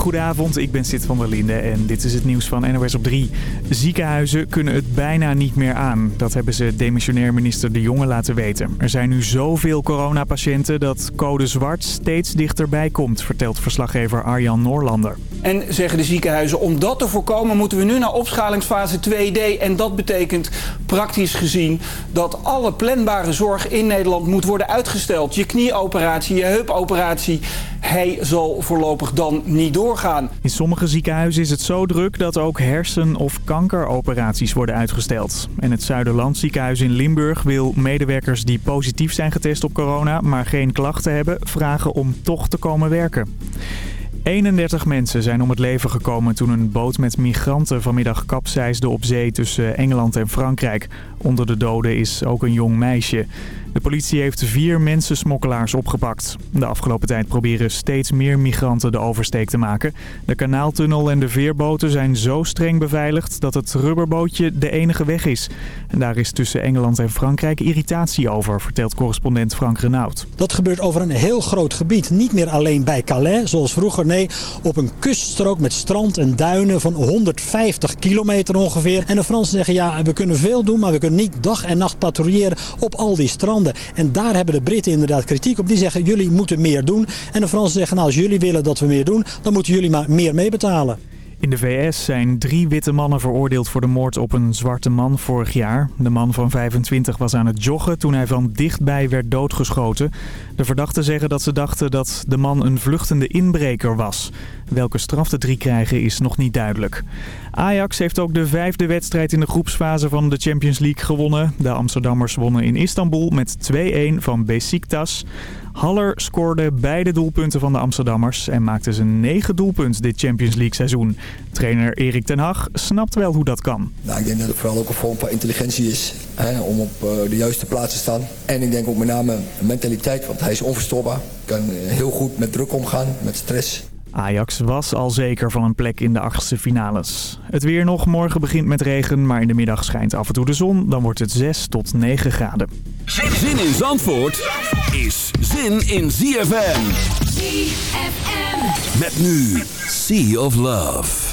Goedenavond, ik ben Sid van der Linde en dit is het nieuws van NOS op 3. Ziekenhuizen kunnen het bijna niet meer aan. Dat hebben ze demissionair minister De Jonge laten weten. Er zijn nu zoveel coronapatiënten dat code zwart steeds dichterbij komt, vertelt verslaggever Arjan Noorlander. En zeggen de ziekenhuizen, om dat te voorkomen moeten we nu naar opschalingsfase 2D. En dat betekent praktisch gezien dat alle planbare zorg in Nederland moet worden uitgesteld. Je knieoperatie, je heupoperatie, hij zal voorlopig dan niet doorgaan. In sommige ziekenhuizen is het zo druk dat ook hersen- of kankeroperaties worden uitgesteld. En het Zuiderland ziekenhuis in Limburg wil medewerkers die positief zijn getest op corona, maar geen klachten hebben, vragen om toch te komen werken. 31 mensen zijn om het leven gekomen toen een boot met migranten vanmiddag kapseisde op zee tussen Engeland en Frankrijk. Onder de doden is ook een jong meisje. De politie heeft vier mensensmokkelaars opgepakt. De afgelopen tijd proberen steeds meer migranten de oversteek te maken. De kanaaltunnel en de veerboten zijn zo streng beveiligd dat het rubberbootje de enige weg is. En daar is tussen Engeland en Frankrijk irritatie over, vertelt correspondent Frank Renaud. Dat gebeurt over een heel groot gebied. Niet meer alleen bij Calais, zoals vroeger. Nee, op een kuststrook met strand en duinen van 150 kilometer ongeveer. En de Fransen zeggen ja, we kunnen veel doen, maar we kunnen niet dag en nacht patrouilleren op al die stranden. En daar hebben de Britten inderdaad kritiek op. Die zeggen jullie moeten meer doen. En de Fransen zeggen nou als jullie willen dat we meer doen, dan moeten jullie maar meer meebetalen. In de VS zijn drie witte mannen veroordeeld voor de moord op een zwarte man vorig jaar. De man van 25 was aan het joggen toen hij van dichtbij werd doodgeschoten. De verdachten zeggen dat ze dachten dat de man een vluchtende inbreker was. Welke straf de drie krijgen is nog niet duidelijk. Ajax heeft ook de vijfde wedstrijd in de groepsfase van de Champions League gewonnen. De Amsterdammers wonnen in Istanbul met 2-1 van Besiktas. Haller scoorde beide doelpunten van de Amsterdammers en maakte zijn negen doelpunt dit Champions League seizoen. Trainer Erik ten Hag snapt wel hoe dat kan. Nou, ik denk dat het vooral ook een vorm van intelligentie is hè, om op uh, de juiste plaats te staan. En ik denk ook met name mentaliteit, want hij is onverstoorbaar. Kan heel goed met druk omgaan, met stress. Ajax was al zeker van een plek in de achtste finales. Het weer nog. Morgen begint met regen, maar in de middag schijnt af en toe de zon. Dan wordt het 6 tot 9 graden. Zin in Zandvoort is zin in ZFM. ZFM. Met nu Sea of Love.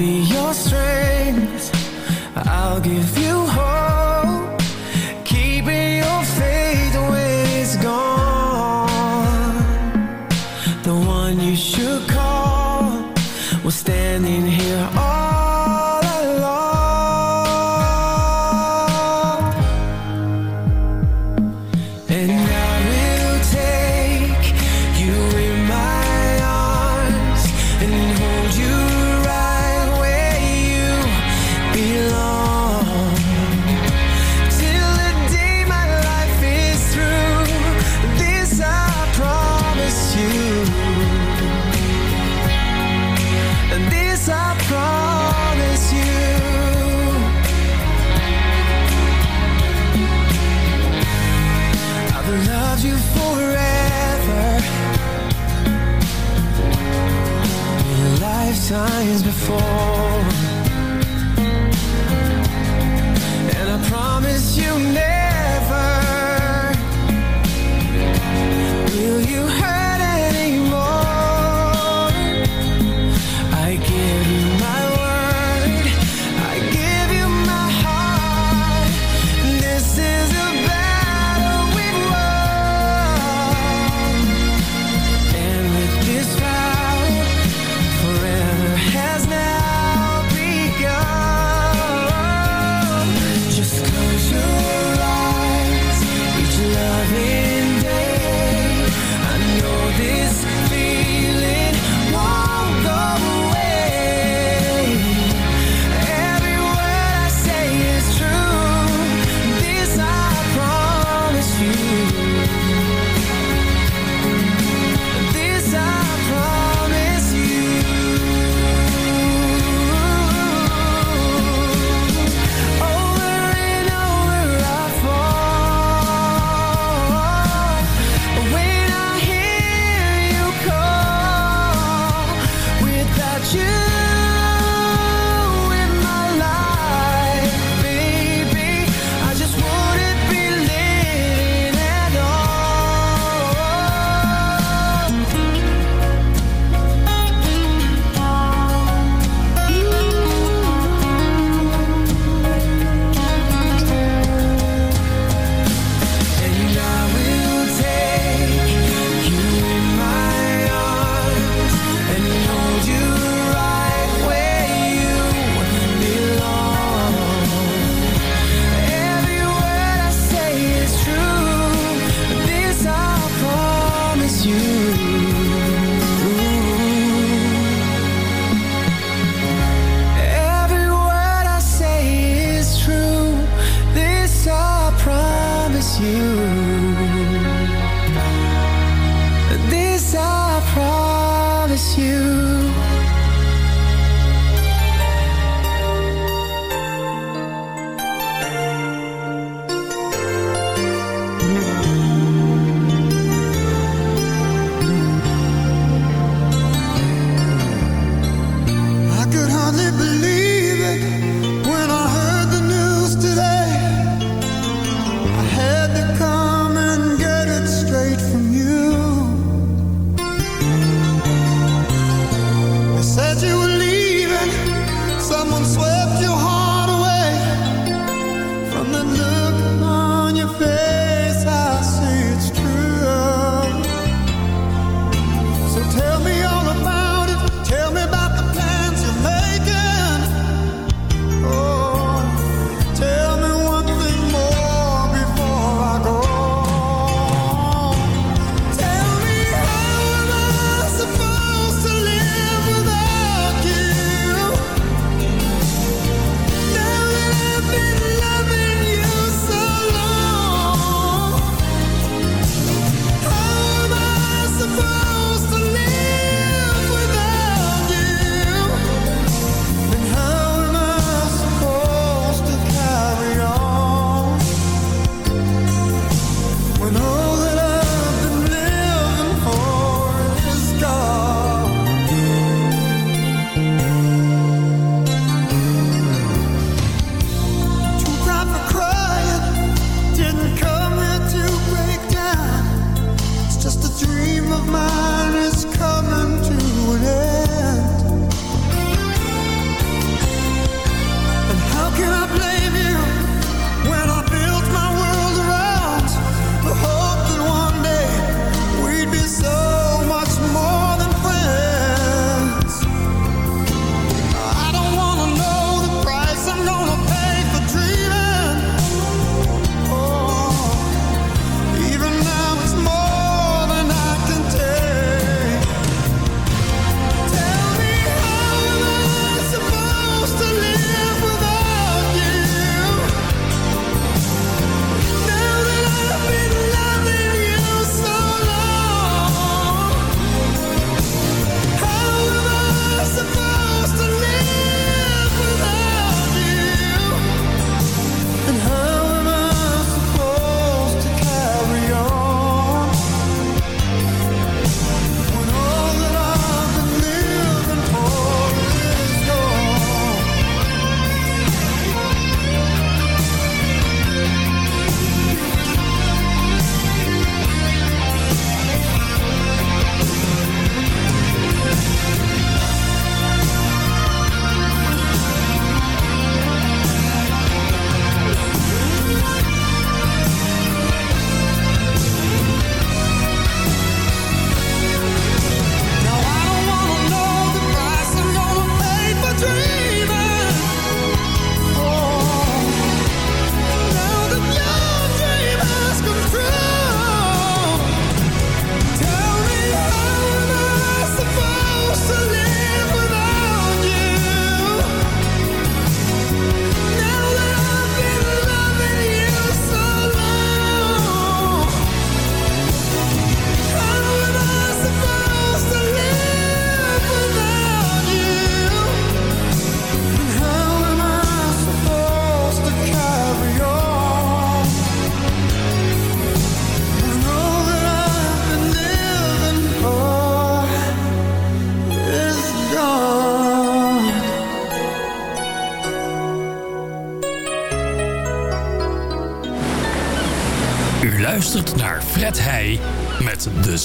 Be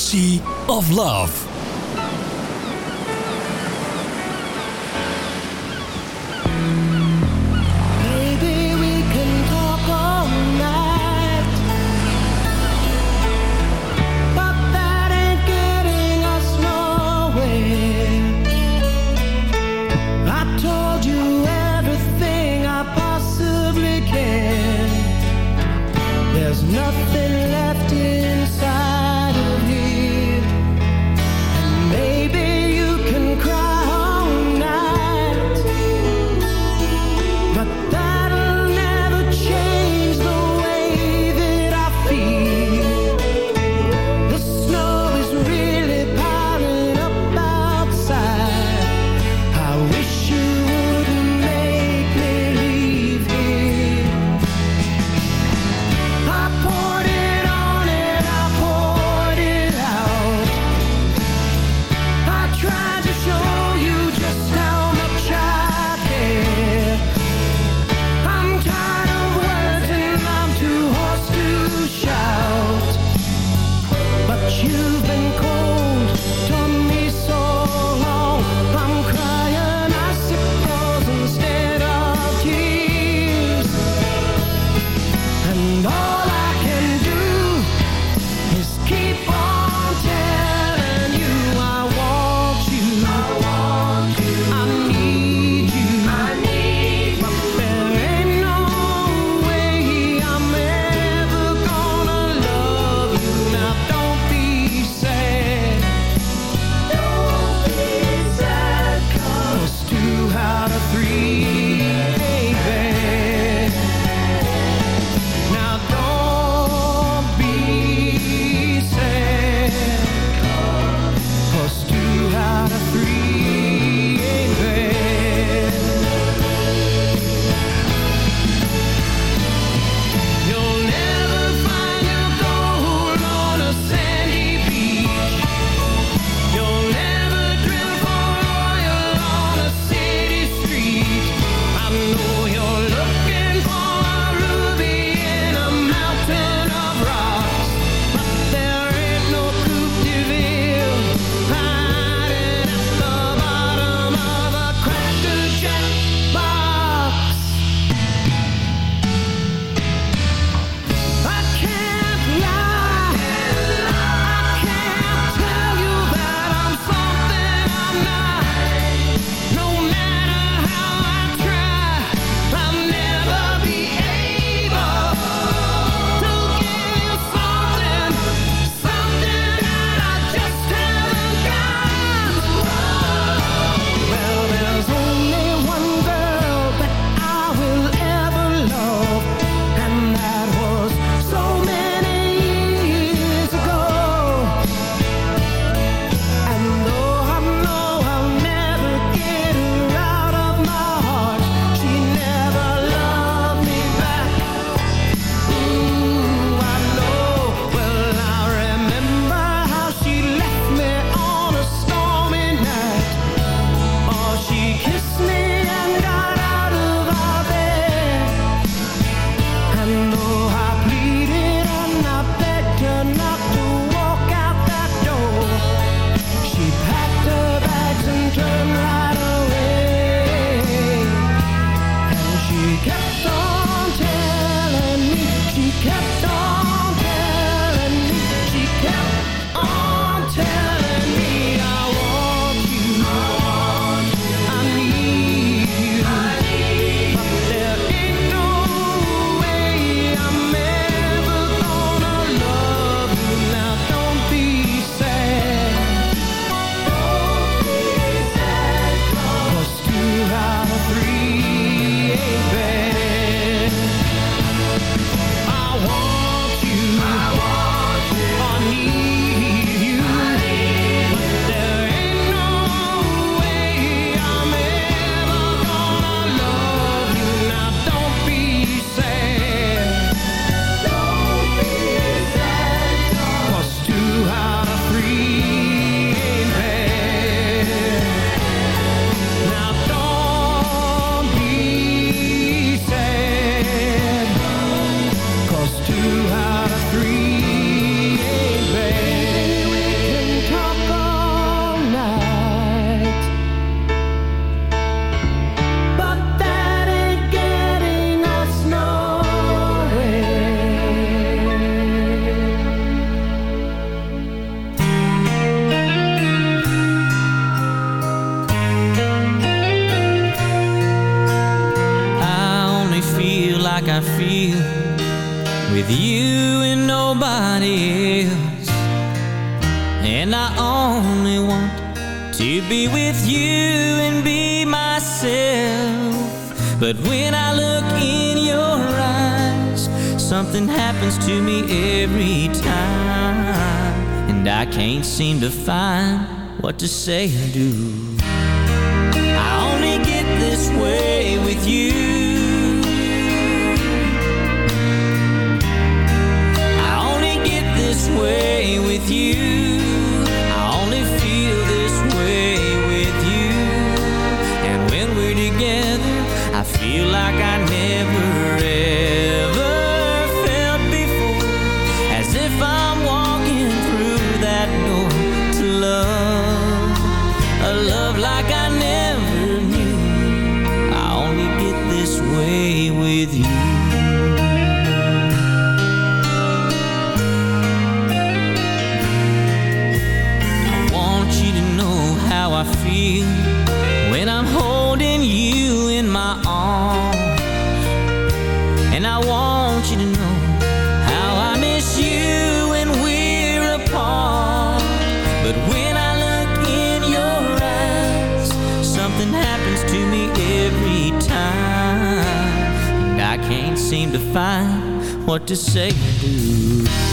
Sea of Love. Something happens to me every time And I can't seem to find what to say or do. I only get this way with you. I only get this way with you. I only feel this way with you. And when we're together I feel like I find what to say and do.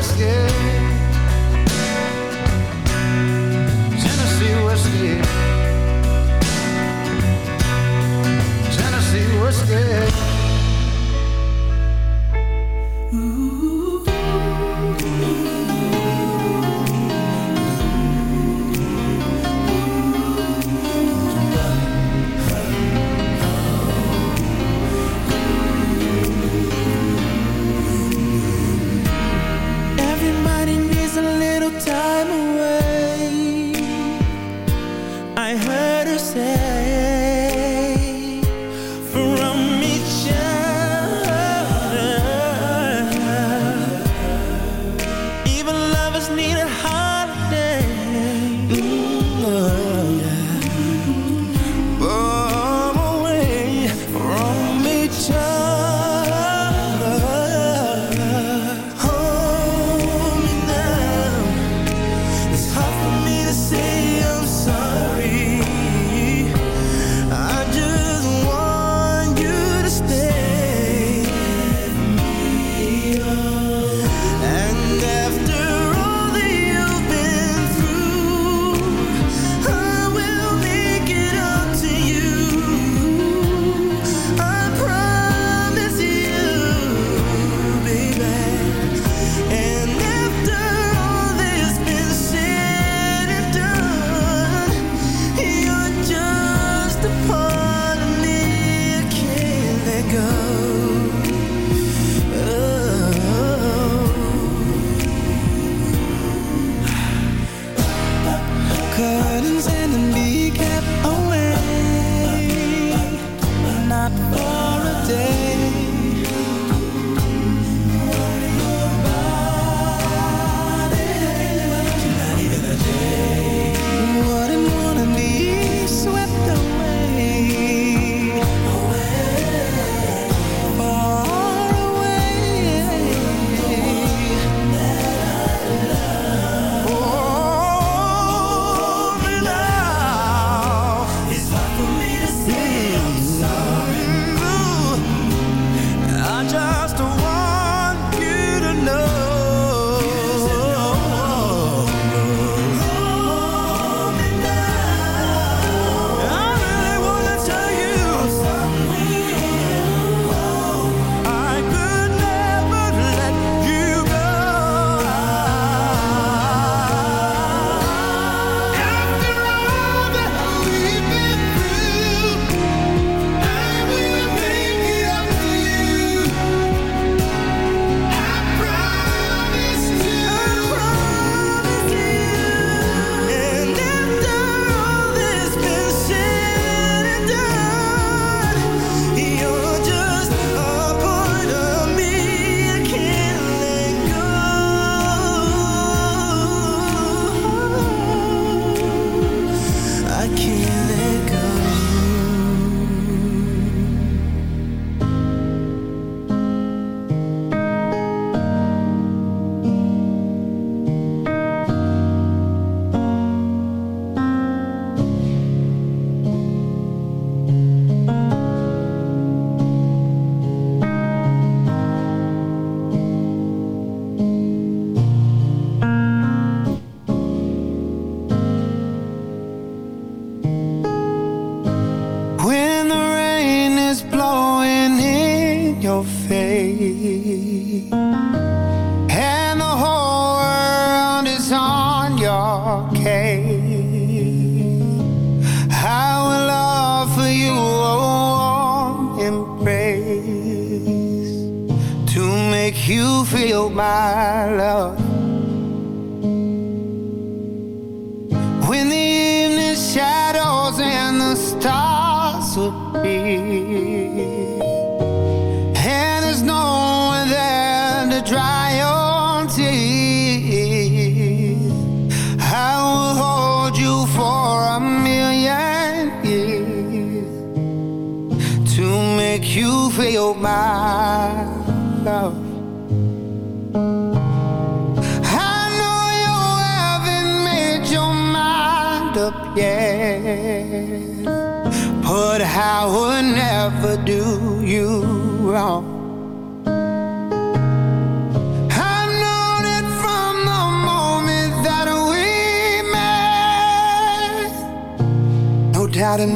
escape.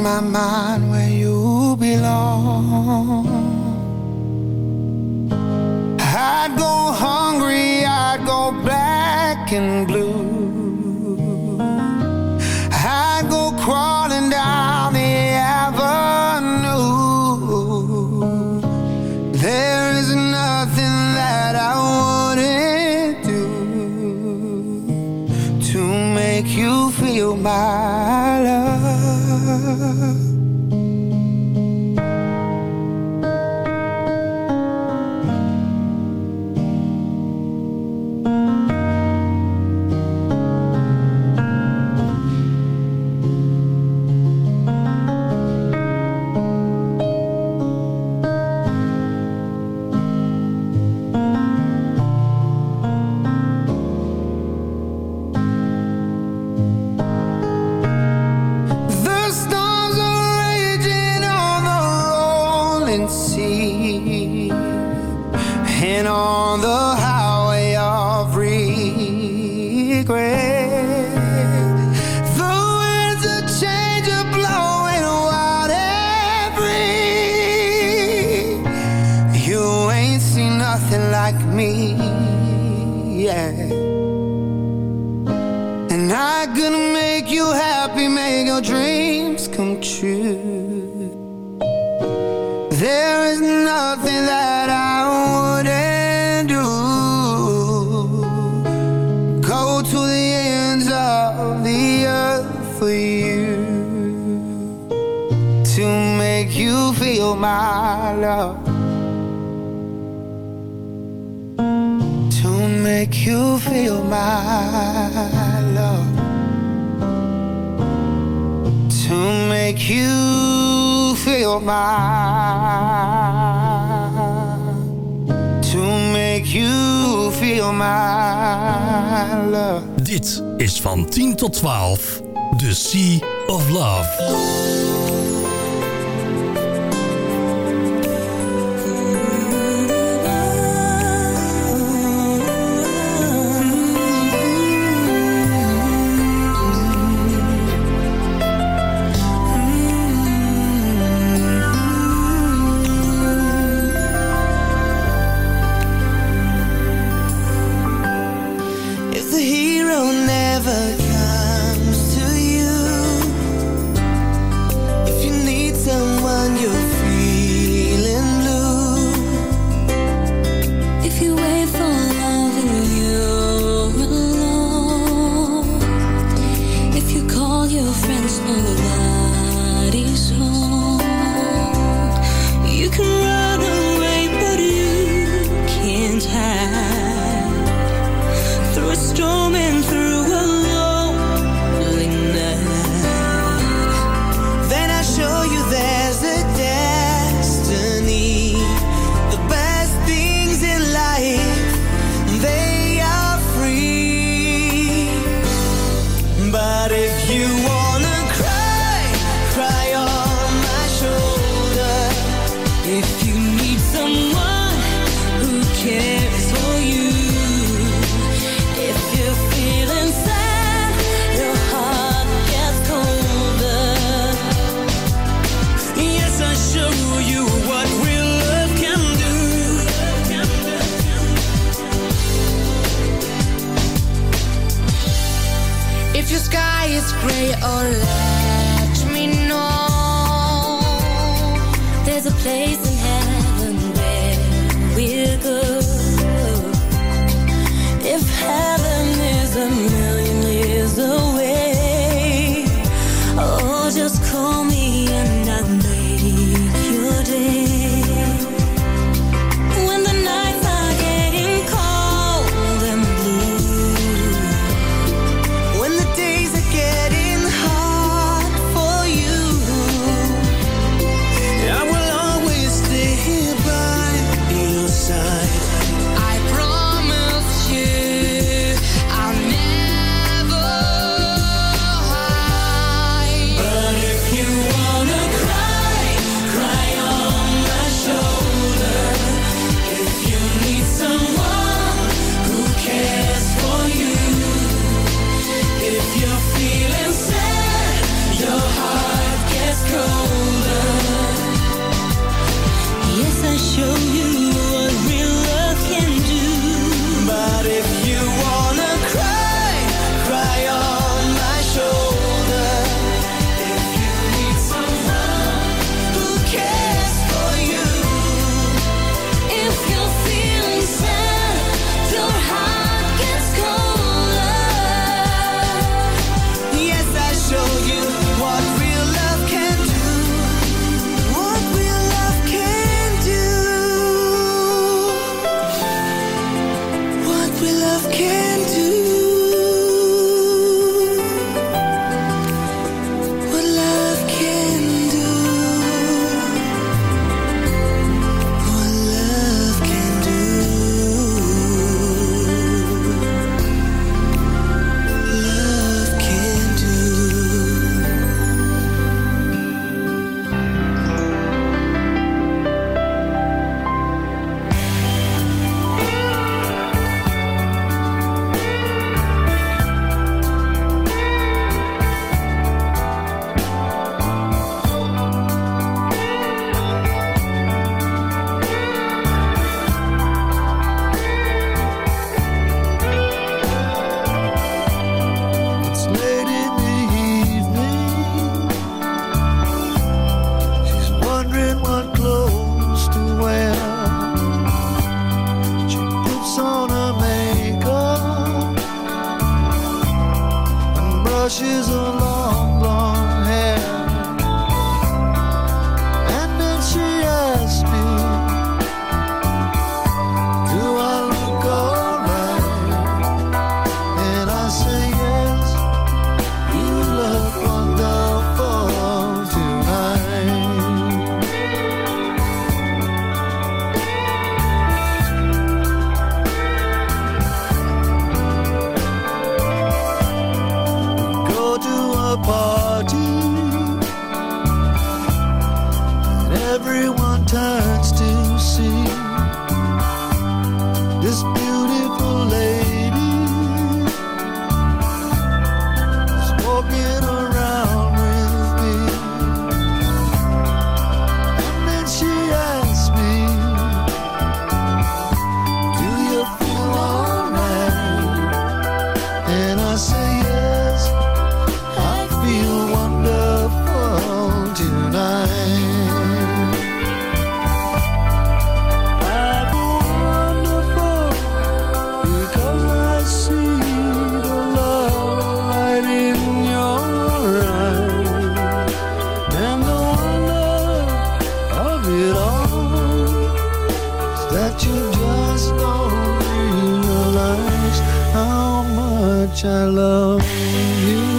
my mind where you belong. I'd go hungry, I'd go black and blue. 12. You just don't realize how much I love you.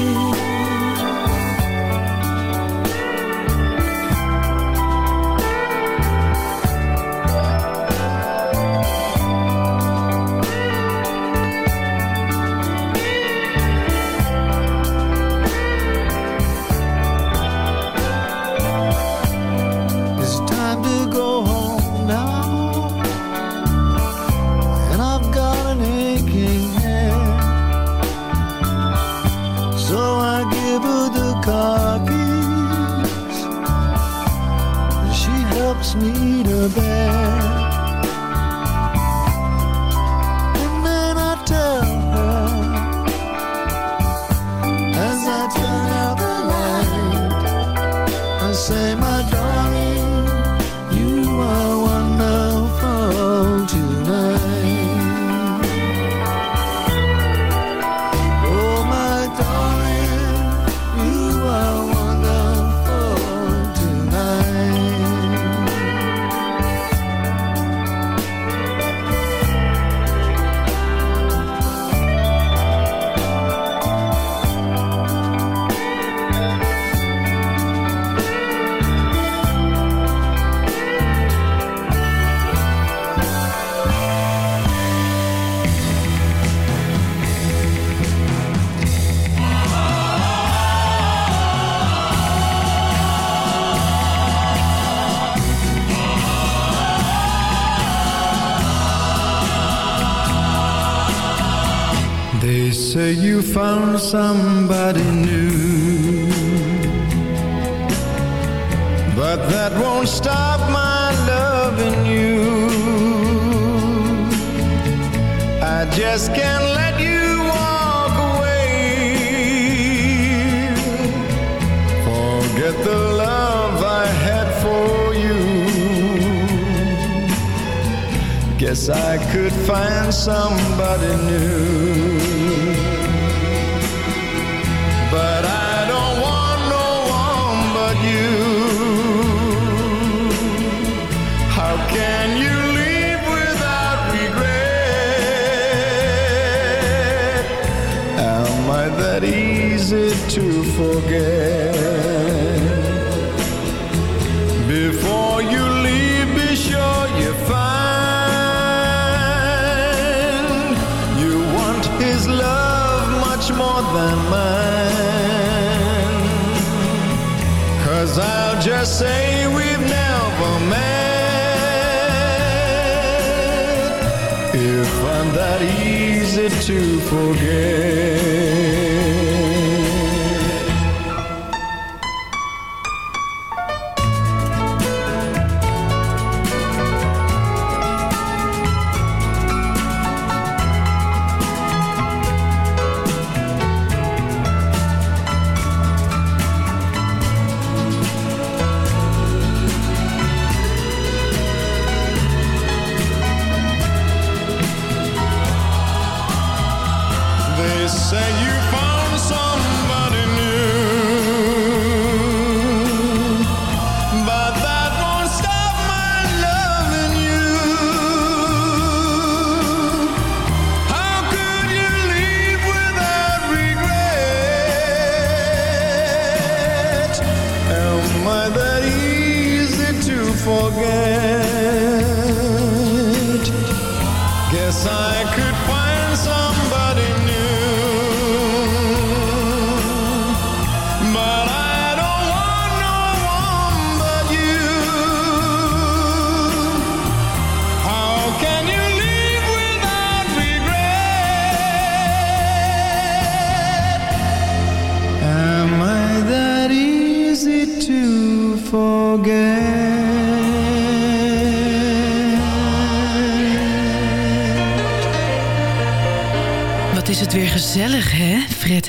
They say you found somebody new, but that won't stop my loving you. I just can't let you walk away. Forget the love I had for you. Guess I could find somebody new. That easy to forget? Before you leave, be sure you find you want his love much more than mine. Cause I'll just say we've never met. If I'm that easy to forget. I could gezellig, hè, Fred?